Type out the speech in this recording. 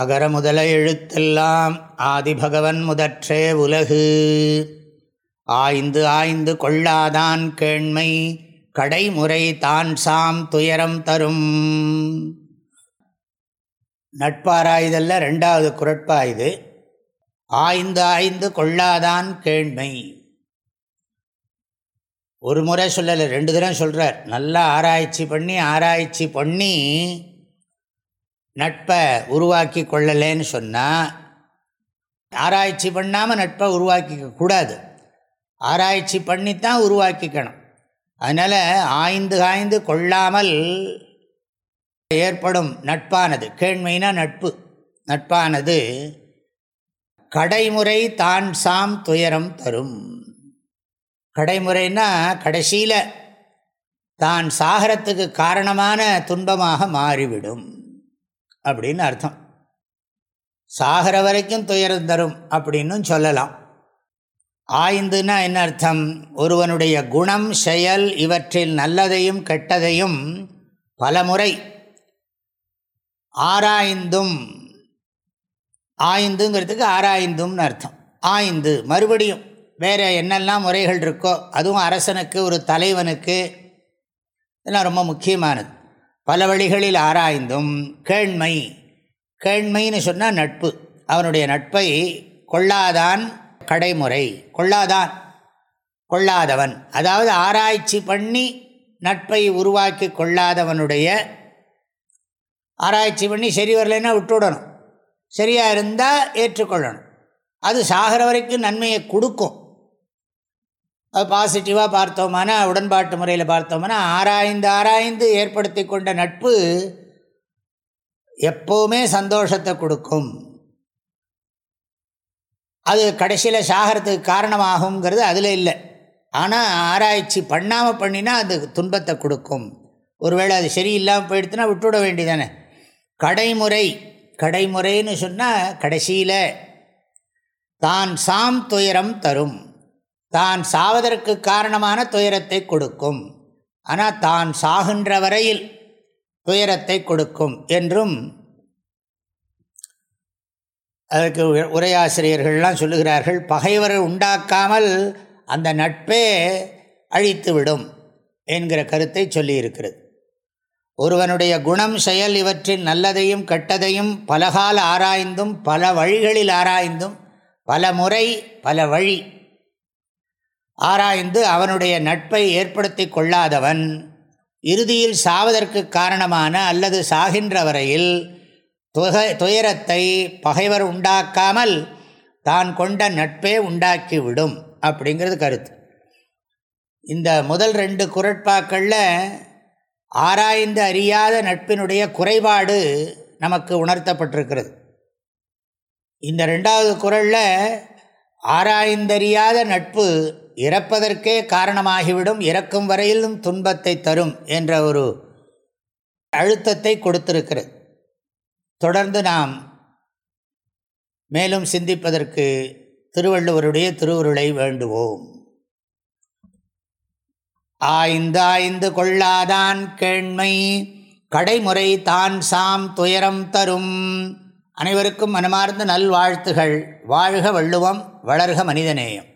அகர முதல எழுத்தெல்லாம் ஆதிபகவன் முதற்றே உலகு. ஆய்ந்து ஆய்ந்து கொள்ளாதான் கேண்மை கடைமுறை தான் சாம் துயரம் தரும். நட்பாராய்தல்ல ரெண்டாவது குரட்பா இது. ஆய்ந்து ஆய்ந்து கொள்ளாதான் கேண்மை. ஒரு முறை சொல்லலை ரெண்டு தினம் சொல்கிறார் நல்லா ஆராய்ச்சி பண்ணி ஆராய்ச்சி பண்ணி நட்பை உருவாக்கி கொள்ளலேன்னு சொன்னால் ஆராய்ச்சி பண்ணாமல் நட்பை உருவாக்கிக்க கூடாது. ஆராய்ச்சி பண்ணித்தான் உருவாக்கிக்கணும். அதனால் ஆய்ந்து ஆய்ந்து கொள்ளாமல் ஏற்படும் நட்பானது. கேண்மைனா நட்பு. நட்பானது கடைமுறை தான் சாம் துயரம் தரும். கடைமுறைன்னா கடைசியில் தான் சாகரத்துக்கு காரணமான துன்பமாக மாறிவிடும். அப்படின்னு அர்த்தம். சாகிற வரைக்கும் துயரம் தரும் அப்படின்னு சொல்லலாம். ஆய்ந்துன்னா என்ன அர்த்தம்? ஒருவனுடைய குணம் செயல் இவற்றில் நல்லதையும் கெட்டதையும் பலமுறை ஆராய்ந்தும் ஆய்ந்துங்கிறதுக்கு ஆராய்ந்தும்னு அர்த்தம். ஆய்ந்து மறுபடியும் வேறு என்னெல்லாம் முறைகள் இருக்கோ அதுவும் அரசனுக்கு ஒரு தலைவனுக்கு இதெல்லாம் ரொம்ப முக்கியமானது. பல வழிகளில் ஆராய்ந்தும் கேண்மை கேண்மைன்னு சொன்னால் நட்பு. அவனுடைய நட்பை கொள்ளாதான் கடைமுறை கொள்ளாதான் கொள்ளாதவன். அதாவது ஆராய்ச்சி பண்ணி நட்பை உருவாக்கி கொள்ளாதவனுடைய ஆராய்ச்சி பண்ணி சரி வரலைன்னா விட்டுவிடணும். சரியாக இருந்தால் ஏற்றுக்கொள்ளணும். அது சாகிற வரைக்கும் நன்மையை கொடுக்கும். அது பாசிட்டிவாக பார்த்தோமானா உடன்பாட்டு முறையில் பார்த்தோம்னா ஆராய்ந்து ஆராய்ந்து ஏற்படுத்தி கொண்ட நட்பு எப்போவுமே சந்தோஷத்தை கொடுக்கும். அது கடைசியில் சாகிறதுக்கு காரணமாகுங்கிறது அதில் இல்லை. ஆனால் ஆராய்ச்சி பண்ணாமல் பண்ணினா அது துன்பத்தை கொடுக்கும். ஒருவேளை அது சரியில்லாமல் போயிடுத்துனா விட்டுவிட வேண்டியதானே. கடைமுறை கடைமுறைன்னு சொன்னால் கடைசியில் தான் சாம் துயரம் தரும். தான் சாவதற்கு காரணமான துயரத்தை கொடுக்கும். ஆனால் தான் சாகின்ற வரையில் துயரத்தை கொடுக்கும் என்றும் அதற்கு உரையாசிரியர்கள்லாம் சொல்லுகிறார்கள் பகைவர் உண்டாக்காமல் அந்த நட்பே அழித்துவிடும் என்கிற கருத்தை சொல்லியிருக்கிறது. ஒருவனுடைய குணம் செயல் இவற்றின் நல்லதையும் கெட்டதையும் பலகால ஆராய்ந்தும் பல வழிகளில் ஆராய்ந்தும் பல முறை பல வழி ஆராய்ந்து அவனுடைய நட்பை ஏற்படுத்தி கொள்ளாதவன் இறுதியில் சாவதற்கு காரணமான அல்லது சாகின்ற வரையில் துக துயரத்தை பகைவர் உண்டாக்காமல் தான் கொண்ட நட்பே உண்டாக்கிவிடும் அப்படிங்கிறது கருத்து. இந்த முதல் ரெண்டு குரட்பாக்களில் ஆராய்ந்து அறியாத நட்பினுடைய குறைபாடு நமக்கு உணர்த்தப்பட்டிருக்கிறது. இந்த ரெண்டாவது குரலில் ஆராய்ந்தறியாத நட்பு இறப்பதற்கே காரணமாகிவிடும் இறக்கும் வரையிலும் துன்பத்தை தரும் என்ற ஒரு அழுத்தத்தை கொடுத்திருக்கிறது. தொடர்ந்து நாம் மேலும் சிந்திப்பதற்கு திருவள்ளுவருடைய திருவுருளை வேண்டுவோம். ஆய்ந்து ஆய்ந்து கொள்ளாதான் கேண்மை கடைமுறை தான் சாம் துயரம் தரும். அனைவருக்கும் மனமார்ந்த நல்வாழ்த்துகள். வாழ்க வள்ளுவம் வளர்க மனிதநேயம்.